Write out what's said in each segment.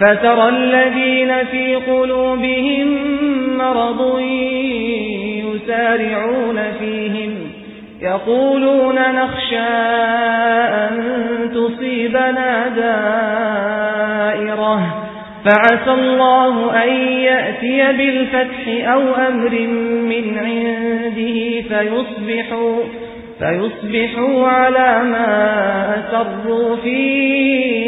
فترى الذين في قلوبهم مرض يسارعون فيهم يقولون نخشى أن تصيبنا دائرة فعسى الله أن يأتي بالفتح أو أمر من عنده فيصبحوا فيصبحوا على ما أسروا في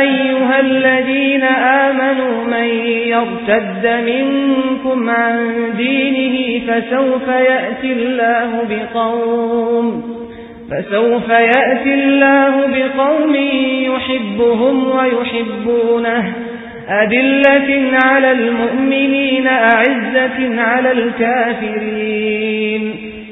أيها الذين آمنوا من يرتد منكم عن دينه فسوف يأتي الله بقوم فسوف يأتي الله بقوم يحبهم ويحبونه أدلة على المؤمنين أعزة على الكافرين